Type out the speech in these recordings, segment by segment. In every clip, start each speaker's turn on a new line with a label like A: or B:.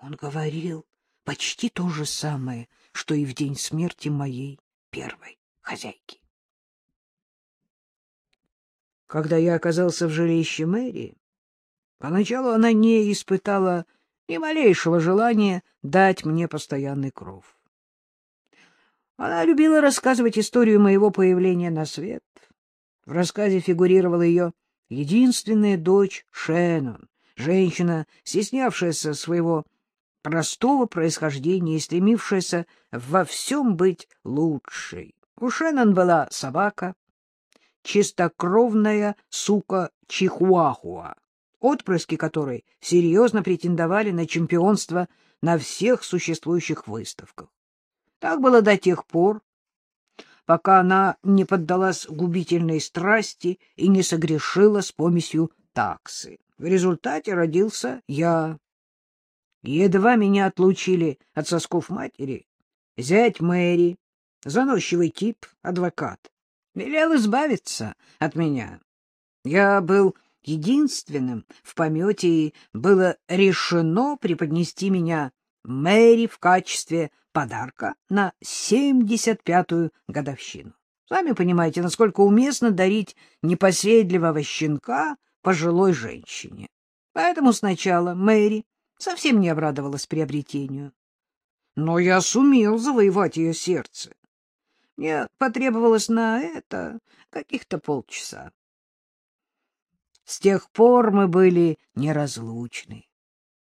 A: Он говорил почти то же самое, что и в день смерти моей первой хозяйки. Когда я оказался в жилище Мэри, поначалу она не испытала ни малейшего желания дать мне постоянный кров. Она любила рассказывать историю моего появления на свет. В рассказе фигурировала ее единственная дочь Шеннон, женщина, стеснявшаяся своего простого происхождения и стремившаяся во всем быть лучшей. У Шеннон была собака, чистокровная сука Чихуахуа, отпрыски которой серьезно претендовали на чемпионство на всех существующих выставках. Так было до тех пор, пока она не поддалась губительной страсти и не согрешила с помесью таксы. В результате родился я. Едва меня отлучили от сосков матери, зять Мэри, заносчивый тип, адвокат, велел избавиться от меня. Я был единственным в помете, и было решено преподнести меня Мэри в качестве подарка на 75-ю годовщину. Сами понимаете, насколько уместно дарить непоседливого щенка пожилой женщине. Поэтому сначала Мэри совсем не обрадовалась приобретению. Но я сумел завоевать ее сердце. Мне потребовалось на это каких-то полчаса. С тех пор мы были неразлучны.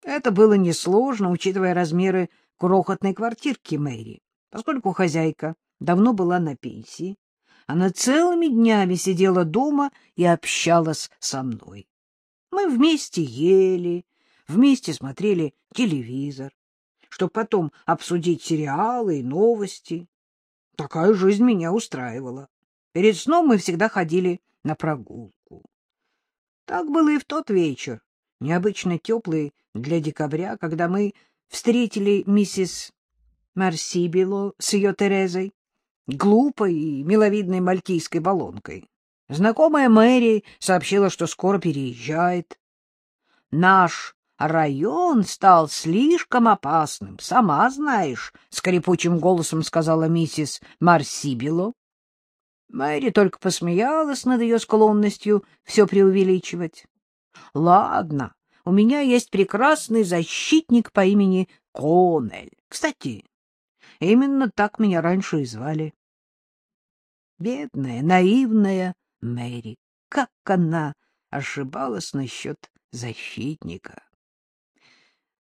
A: Это было несложно, учитывая размеры крохотной квартирки Мэри, поскольку хозяйка давно была на пенсии. Она целыми днями сидела дома и общалась со мной. Мы вместе ели, вместе смотрели телевизор, чтобы потом обсудить сериалы и новости. Такая жизнь меня устраивала. Перед сном мы всегда ходили на прогулку. Так было и в тот вечер, необычно теплый для декабря, когда мы встретили миссис Марсибило с ее Терезой, глупой и миловидной мальтийской баллонкой. Знакомая Мэри сообщила, что скоро переезжает. Наш район стал слишком опасным, сама знаешь, — скрипучим голосом сказала миссис Марсибило. Мэри только посмеялась над ее склонностью все преувеличивать. — Ладно, у меня есть прекрасный защитник по имени Конель. Кстати, именно так меня раньше и звали. Бедная, наивная Мэри, как она ошибалась насчет защитника.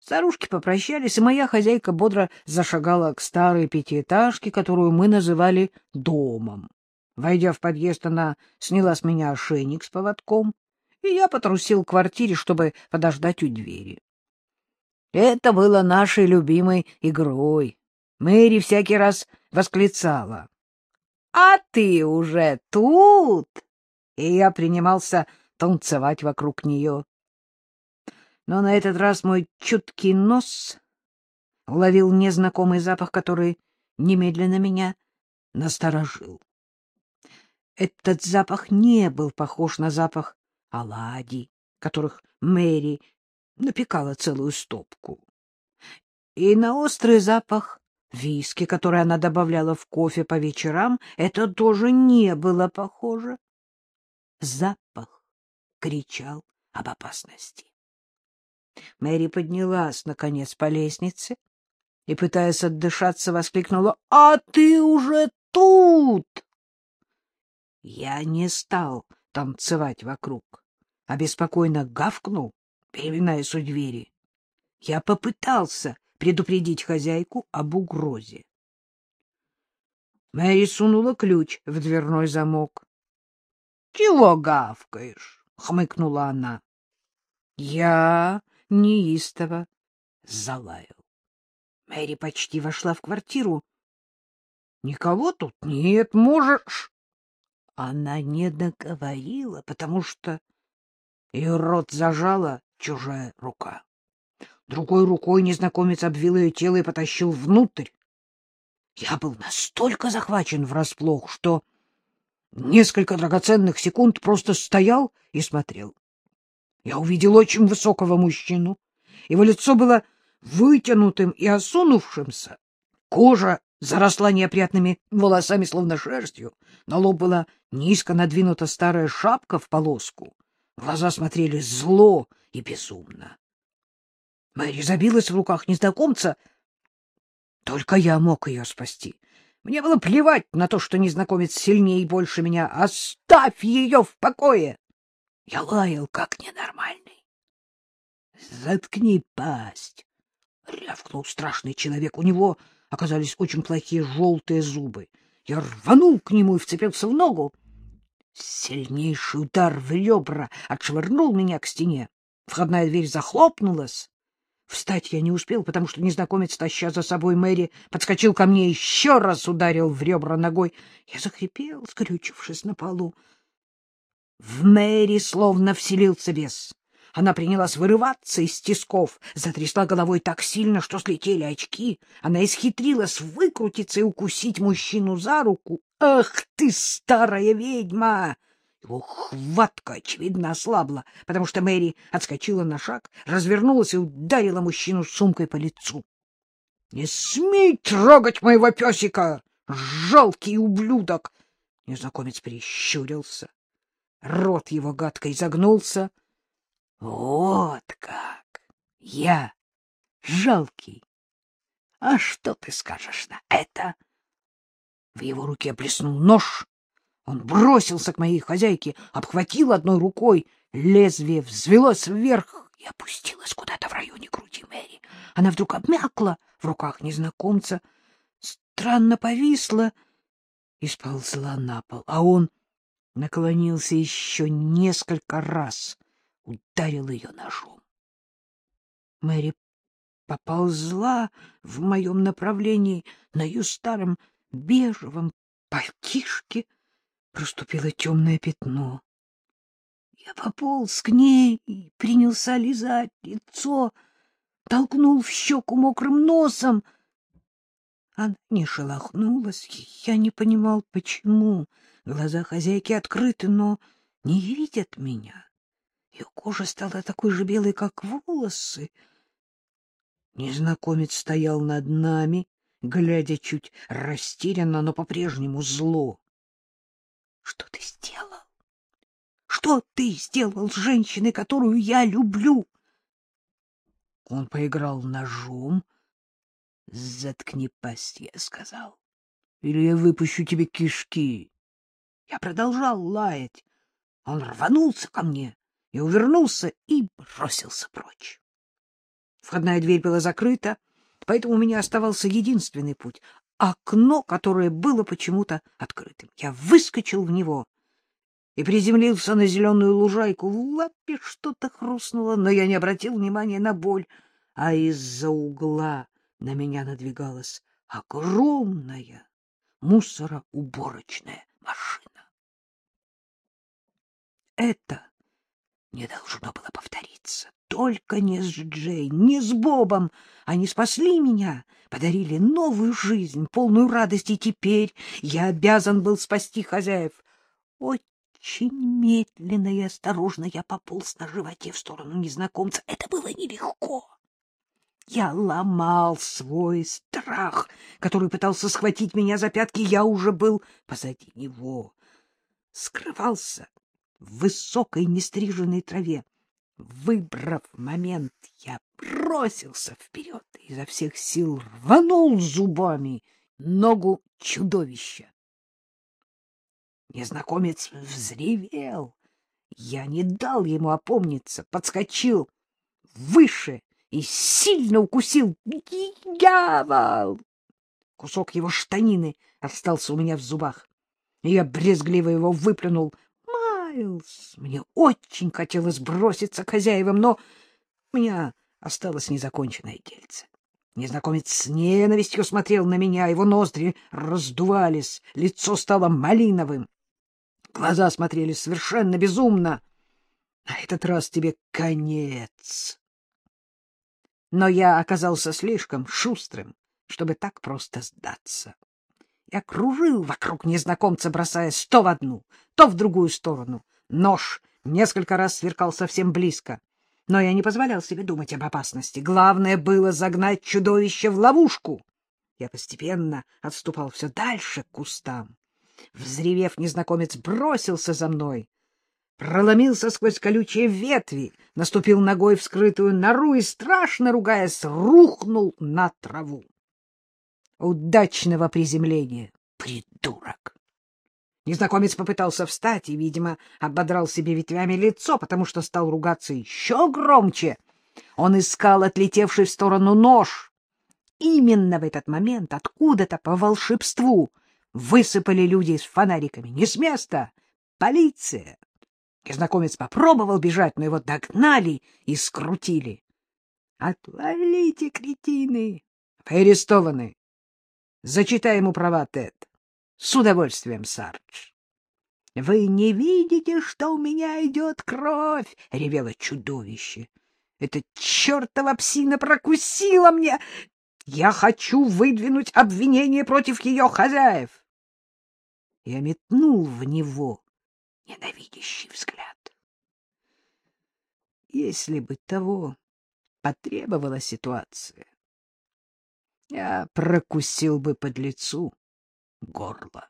A: Старушки попрощались, и моя хозяйка бодро зашагала к старой пятиэтажке, которую мы называли домом. Войдя в подъезд, она сняла с меня ошейник с поводком, и я потрусил к квартире, чтобы подождать у двери. Это было нашей любимой игрой. Мэри всякий раз восклицала. — А ты уже тут? И я принимался танцевать вокруг нее. Но на этот раз мой чуткий нос уловил незнакомый запах, который немедленно меня насторожил. Этот запах не был похож на запах оладий, которых Мэри напекала целую стопку, и на острый запах виски, который она добавляла в кофе по вечерам, это тоже не было похоже. Запах кричал об опасности. Мэри поднялась, наконец, по лестнице и, пытаясь отдышаться, воскликнула «А ты уже тут!» Я не стал танцевать вокруг а беспокойно гавкнул, переминаясь у двери. Я попытался предупредить хозяйку об угрозе. Мэри сунула ключ в дверной замок. — Чего гавкаешь? — хмыкнула она. Я неистово залаял. Мэри почти вошла в квартиру. — Никого тут нет, можешь... Она не договорила, потому что ее рот зажала чужая рука. Другой рукой незнакомец обвил ее тело и потащил внутрь. Я был настолько захвачен врасплох, что несколько драгоценных секунд просто стоял и смотрел. Я увидел очень высокого мужчину. Его лицо было вытянутым и осунувшимся. Кожа заросла неопрятными волосами, словно шерстью. На лоб была низко надвинута старая шапка в полоску. Глаза смотрели зло и безумно. Мэри забилась в руках незнакомца. Только я мог ее спасти. Мне было плевать на то, что незнакомец сильнее и больше меня. Оставь ее в покое! Я лаял, как ненормальный. — Заткни пасть! — рявкнул страшный человек. У него оказались очень плохие желтые зубы. Я рванул к нему и вцепился в ногу. Сильнейший удар в ребра отшвырнул меня к стене. Входная дверь захлопнулась. Встать я не успел, потому что незнакомец, таща за собой Мэри, подскочил ко мне и еще раз ударил в ребра ногой. Я захрипел, скрючившись на полу. В Мэри словно вселился бес. Она принялась вырываться из тисков, затрясла головой так сильно, что слетели очки. Она исхитрилась выкрутиться и укусить мужчину за руку. «Ах ты, старая ведьма!» Его хватка, очевидно, ослабла, потому что Мэри отскочила на шаг, развернулась и ударила мужчину сумкой по лицу. — Не смей трогать моего песика, жалкий ублюдок! Незнакомец прищурился. Рот его гадко изогнулся. — Вот как! Я жалкий! А что ты скажешь на это? В его руке блеснул нож, он бросился к моей хозяйке, обхватил одной рукой, лезвие взвелось вверх и опустилось куда-то в районе груди Мэри. Она вдруг обмякла в руках незнакомца, странно повисла и сползла на пол, а он наклонился еще несколько раз, ударил ее ножом. Мэри поползла в моем направлении на ее старом бежевом пальтишке, проступило темное пятно. Я пополз к ней и принялся лизать лицо, толкнул в щеку мокрым носом. Она не шелохнулась, я не понимал, почему. Глаза хозяйки открыты, но не видят меня. Ее кожа стала такой же белой, как волосы. Незнакомец стоял над нами, глядя чуть растерянно, но по-прежнему зло. Что ты сделал? Что ты сделал с женщиной, которую я люблю? Он поиграл ножом. Заткни пасть, я сказал. Или я выпущу тебе кишки. Я продолжал лаять. Он рванулся ко мне и увернулся и бросился прочь. Входная дверь была закрыта, поэтому у меня оставался единственный путь окно, которое было почему-то открытым. Я выскочил в него и приземлился на зеленую лужайку. В лапе что-то хрустнуло, но я не обратил внимания на боль, а из-за угла на меня надвигалась огромная мусороуборочная машина. Это не должно было повториться. Только не с Джей, не с Бобом. Они спасли меня, подарили новую жизнь, полную радости, теперь я обязан был спасти хозяев. Очень медленно и осторожно я пополз на животе в сторону незнакомца. Это было нелегко. Я ломал свой страх, который пытался схватить меня за пятки. Я уже был позади него, скрывался в высокой нестриженной траве. Выбрав момент, я бросился вперед и изо всех сил рванул зубами ногу чудовища. Незнакомец взревел. Я не дал ему опомниться, подскочил выше и сильно укусил. Дьявол! Кусок его штанины остался у меня в зубах. Я брезгливо его выплюнул Майлз, мне очень хотелось броситься к хозяевам, но у меня осталось незаконченное дельце. Незнакомец с ненавистью смотрел на меня, его ноздри раздувались, лицо стало малиновым. Глаза смотрели совершенно безумно. На этот раз тебе конец. Но я оказался слишком шустрым, чтобы так просто сдаться. Я кружил вокруг незнакомца, бросаясь то в одну, то в другую сторону. Нож несколько раз сверкал совсем близко. Но я не позволял себе думать об опасности. Главное было загнать чудовище в ловушку. Я постепенно отступал все дальше к кустам. Взревев, незнакомец бросился за мной, проломился сквозь колючие ветви, наступил ногой в скрытую нору и, страшно ругаясь, рухнул на траву. Удачного приземления, придурок! Незнакомец попытался встать и, видимо, ободрал себе ветвями лицо, потому что стал ругаться еще громче. Он искал отлетевший в сторону нож. Именно в этот момент откуда-то по волшебству высыпали люди с фонариками. Не с места! Полиция! Незнакомец попробовал бежать, но его догнали и скрутили. — Отвалите, кретины! Вы. Зачитай ему права, Тед. С удовольствием, Сардж. — Вы не видите, что у меня идет кровь? — ревело чудовище. — Эта чертова псина прокусила мне! Я хочу выдвинуть обвинение против ее хозяев. Я метнул в него ненавидящий взгляд. Если бы того потребовала ситуация, я прокусил бы под лицу горло.